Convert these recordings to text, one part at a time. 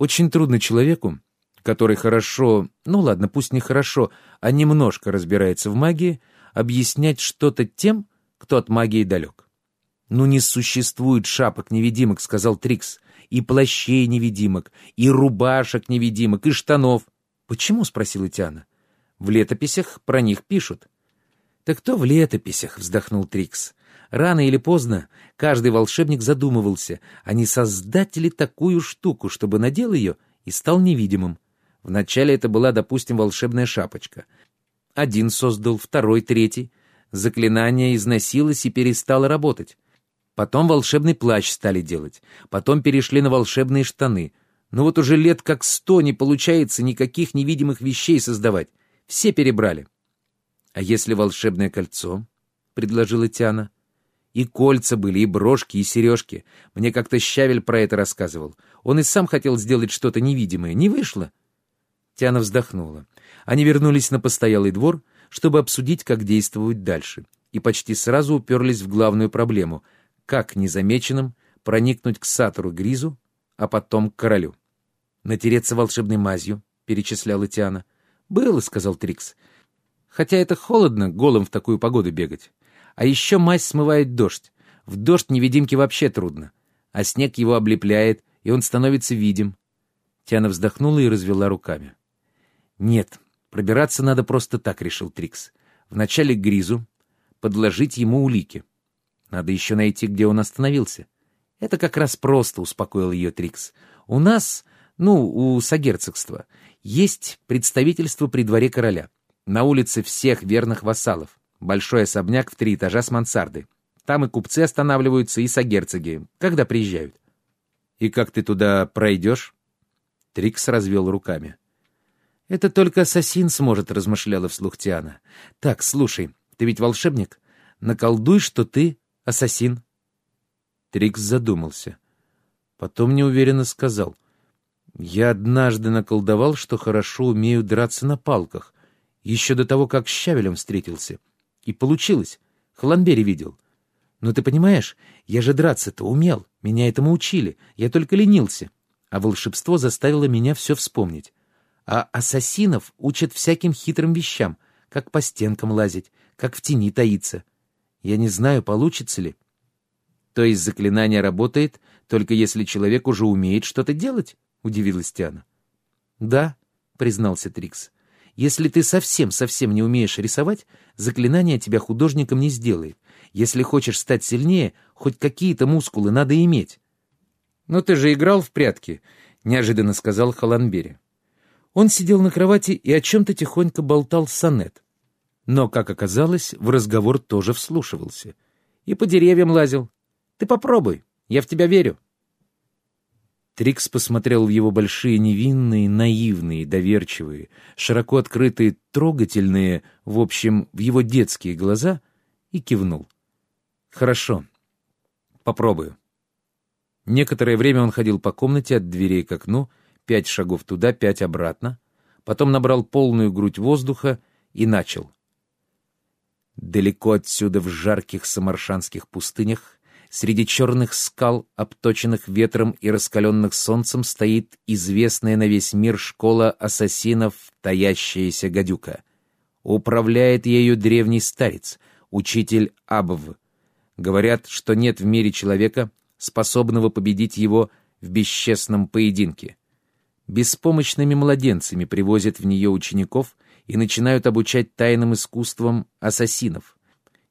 Очень трудно человеку, который хорошо, ну ладно, пусть не хорошо, а немножко разбирается в магии, объяснять что-то тем, кто от магии далек. «Ну не существует шапок-невидимок», — сказал Трикс, «и плащей-невидимок, и рубашек-невидимок, и штанов». «Почему?» — спросила Тиана. «В летописях про них пишут». «Так кто в летописях?» — вздохнул Трикс. Рано или поздно каждый волшебник задумывался, а не создать ли такую штуку, чтобы надел ее и стал невидимым. Вначале это была, допустим, волшебная шапочка. Один создал, второй, третий. Заклинание износилось и перестало работать. Потом волшебный плащ стали делать. Потом перешли на волшебные штаны. Но вот уже лет как сто не получается никаких невидимых вещей создавать. Все перебрали. — А если волшебное кольцо? — предложила Тиана. И кольца были, и брошки, и сережки. Мне как-то Щавель про это рассказывал. Он и сам хотел сделать что-то невидимое. Не вышло. Тиана вздохнула. Они вернулись на постоялый двор, чтобы обсудить, как действовать дальше, и почти сразу уперлись в главную проблему — как незамеченным проникнуть к Сатору Гризу, а потом к королю. «Натереться волшебной мазью», — перечисляла Тиана. «Было», — сказал Трикс. «Хотя это холодно, голым в такую погоду бегать. А еще мазь смывает дождь. В дождь невидимке вообще трудно. А снег его облепляет, и он становится видим». Тиана вздохнула и развела руками. «Нет, пробираться надо просто так», — решил Трикс. «Вначале к Гризу, подложить ему улики. Надо еще найти, где он остановился. Это как раз просто, успокоил ее Трикс. У нас, ну, у сагерцогства, есть представительство при дворе короля. На улице всех верных вассалов. Большой особняк в три этажа с мансардой. Там и купцы останавливаются, и сагерцоги, когда приезжают. «И как ты туда пройдешь?» Трикс развел руками. «Это только ассасин сможет», — размышляла вслух Тиана. «Так, слушай, ты ведь волшебник? Наколдуй, что ты ассасин». Трикс задумался. Потом неуверенно сказал. «Я однажды наколдовал, что хорошо умею драться на палках, еще до того, как с Щавелем встретился. И получилось. Хламбери видел. Но ты понимаешь, я же драться-то умел, меня этому учили, я только ленился. А волшебство заставило меня все вспомнить. А ассасинов учат всяким хитрым вещам, как по стенкам лазить, как в тени таиться. Я не знаю, получится ли. То есть заклинание работает, только если человек уже умеет что-то делать? Удивилась Тиана. Да, признался Трикс. Если ты совсем-совсем не умеешь рисовать, заклинание тебя художником не сделает. Если хочешь стать сильнее, хоть какие-то мускулы надо иметь. «Но ты же играл в прятки», — неожиданно сказал Халанбери. Он сидел на кровати и о чем-то тихонько болтал с Санет но, как оказалось, в разговор тоже вслушивался. И по деревьям лазил. Ты попробуй, я в тебя верю. Трикс посмотрел в его большие невинные, наивные, доверчивые, широко открытые, трогательные, в общем, в его детские глаза и кивнул. «Хорошо, попробую». Некоторое время он ходил по комнате от дверей к окну, пять шагов туда, пять обратно, потом набрал полную грудь воздуха и начал — Далеко отсюда, в жарких самаршанских пустынях, среди черных скал, обточенных ветром и раскаленных солнцем, стоит известная на весь мир школа ассасинов «Таящаяся гадюка». Управляет ею древний старец, учитель Абв. Говорят, что нет в мире человека, способного победить его в бесчестном поединке. Беспомощными младенцами привозят в нее учеников — и начинают обучать тайным искусствам ассасинов.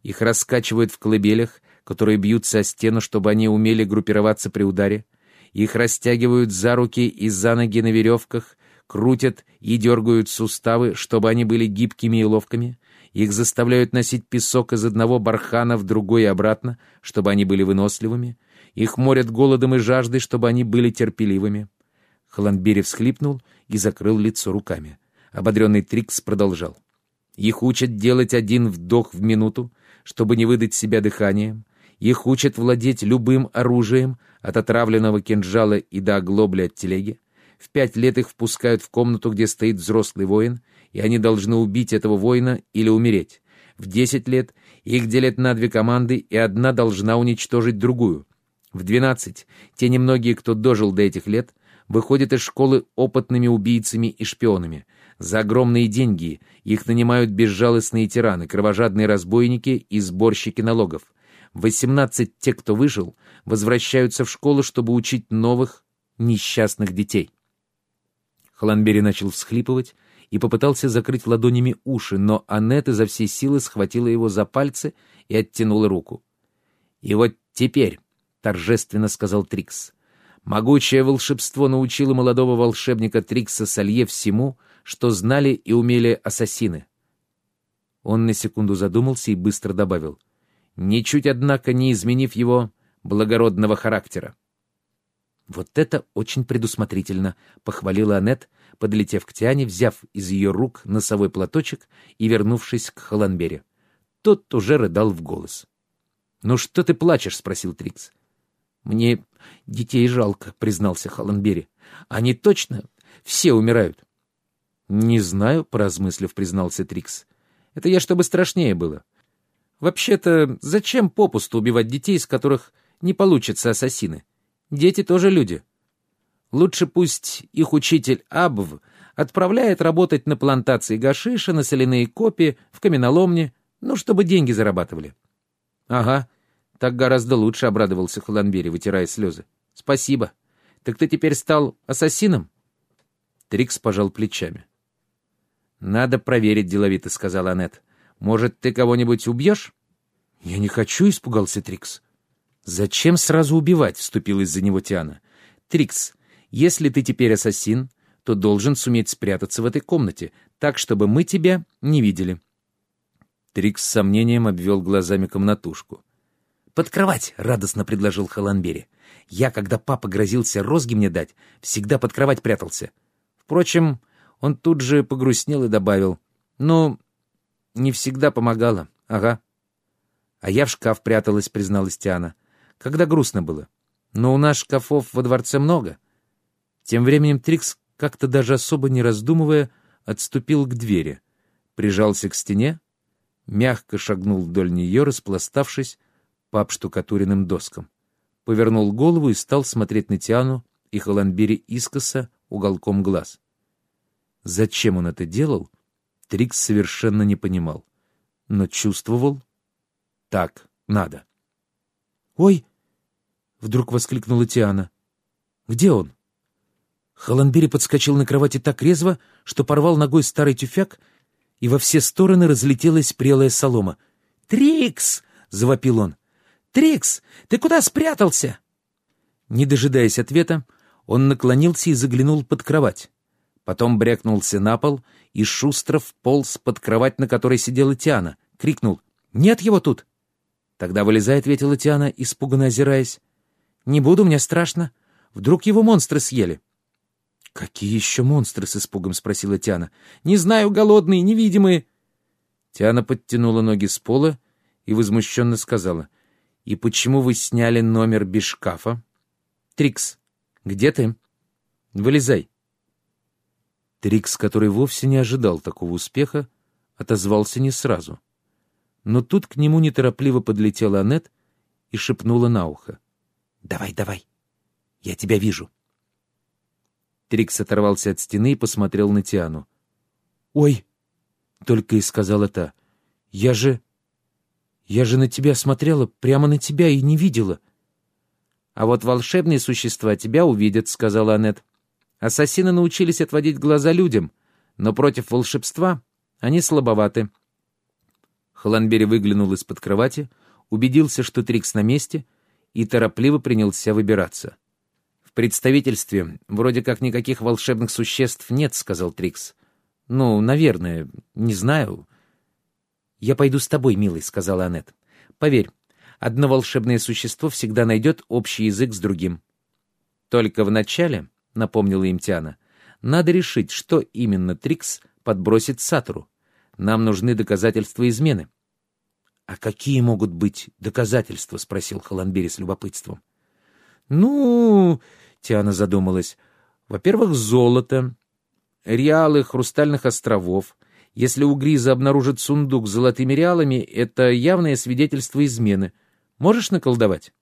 Их раскачивают в колыбелях, которые бьются о стену, чтобы они умели группироваться при ударе. Их растягивают за руки и за ноги на веревках, крутят и дергают суставы, чтобы они были гибкими и ловкими. Их заставляют носить песок из одного бархана в другой и обратно, чтобы они были выносливыми. Их морят голодом и жаждой, чтобы они были терпеливыми. Халанбери всхлипнул и закрыл лицо руками. Ободренный Трикс продолжал. Их учат делать один вдох в минуту, чтобы не выдать себя дыханием. Их учат владеть любым оружием, от отравленного кинжала и до оглобли от телеги. В пять лет их впускают в комнату, где стоит взрослый воин, и они должны убить этого воина или умереть. В десять лет их делят на две команды, и одна должна уничтожить другую. В двенадцать те немногие, кто дожил до этих лет, выходят из школы опытными убийцами и шпионами. За огромные деньги их нанимают безжалостные тираны, кровожадные разбойники и сборщики налогов. 18 те, кто выжил, возвращаются в школу, чтобы учить новых несчастных детей. Холанбери начал всхлипывать и попытался закрыть ладонями уши, но Аннет изо всей силы схватила его за пальцы и оттянула руку. «И вот теперь», — торжественно сказал Трикс, — «могучее волшебство научило молодого волшебника Трикса Салье всему, что знали и умели ассасины». Он на секунду задумался и быстро добавил, ничуть, однако, не изменив его благородного характера. «Вот это очень предусмотрительно», — похвалила Аннет, подлетев к Тиане, взяв из ее рук носовой платочек и вернувшись к Холанбере. Тот уже рыдал в голос. «Ну что ты плачешь?» — спросил Трикс. «Мне детей жалко», — признался Холанбери. «Они точно все умирают». «Не знаю», — поразмыслив, признался Трикс. «Это я, чтобы страшнее было. Вообще-то, зачем попусту убивать детей, из которых не получатся ассасины? Дети тоже люди. Лучше пусть их учитель Абв отправляет работать на плантации гашиша, на соляные копии, в каменоломне, ну, чтобы деньги зарабатывали. — Ага, так гораздо лучше, — обрадовался Холанбери, вытирая слезы. — Спасибо. Так ты теперь стал ассасином? Трикс пожал плечами. — Надо проверить, — деловито сказала Аннет. — Может, ты кого-нибудь убьешь? — Я не хочу, — испугался Трикс. «Зачем сразу убивать?» — вступилась за него Тиана. «Трикс, если ты теперь ассасин, то должен суметь спрятаться в этой комнате, так, чтобы мы тебя не видели». Трикс с сомнением обвел глазами комнатушку. «Под кровать!» — радостно предложил Халанбери. «Я, когда папа грозился розги мне дать, всегда под кровать прятался. Впрочем, он тут же погрустнел и добавил. Ну, не всегда помогало. Ага». «А я в шкаф пряталась», — призналась Тиана когда грустно было. Но у нас шкафов во дворце много. Тем временем Трикс, как-то даже особо не раздумывая, отступил к двери, прижался к стене, мягко шагнул вдоль нее, распластавшись по обштукатуренным доскам, повернул голову и стал смотреть на Тиану и Холанбери искоса уголком глаз. Зачем он это делал, Трикс совершенно не понимал, но чувствовал — так надо. «Ой!» — вдруг воскликнула Тиана. «Где он?» Холанбери подскочил на кровати так резво, что порвал ногой старый тюфяк, и во все стороны разлетелась прелая солома. «Трикс!» — завопил он. «Трикс, ты куда спрятался?» Не дожидаясь ответа, он наклонился и заглянул под кровать. Потом брякнулся на пол и шустро вполз под кровать, на которой сидела Тиана. Крикнул «Нет его тут!» «Тогда вылезай», — ответила Тиана, испуганно озираясь. «Не буду, мне страшно. Вдруг его монстры съели?» «Какие еще монстры?» — с испугом спросила Тиана. «Не знаю, голодные, невидимые». Тиана подтянула ноги с пола и возмущенно сказала. «И почему вы сняли номер без шкафа?» «Трикс, где ты? Вылезай». Трикс, который вовсе не ожидал такого успеха, отозвался не сразу — но тут к нему неторопливо подлетела Аннет и шепнула на ухо. «Давай, давай, я тебя вижу». Трикс оторвался от стены и посмотрел на Тиану. «Ой!» — только и сказала та. «Я же... я же на тебя смотрела, прямо на тебя и не видела». «А вот волшебные существа тебя увидят», — сказала Аннет. «Ассасины научились отводить глаза людям, но против волшебства они слабоваты. Холанбери выглянул из-под кровати, убедился, что Трикс на месте, и торопливо принялся выбираться. «В представительстве вроде как никаких волшебных существ нет», — сказал Трикс. «Ну, наверное, не знаю». «Я пойду с тобой, милый», — сказала Аннет. «Поверь, одно волшебное существо всегда найдет общий язык с другим». «Только вначале», — напомнила им Тиана, — «надо решить, что именно Трикс подбросит Сатору. Нам нужны доказательства измены». «А какие могут быть доказательства?» — спросил Холанбери с любопытством. «Ну...» — Тиана задумалась. «Во-первых, золото, реалы хрустальных островов. Если у Гриза обнаружат сундук с золотыми реалами, это явное свидетельство измены. Можешь наколдовать?»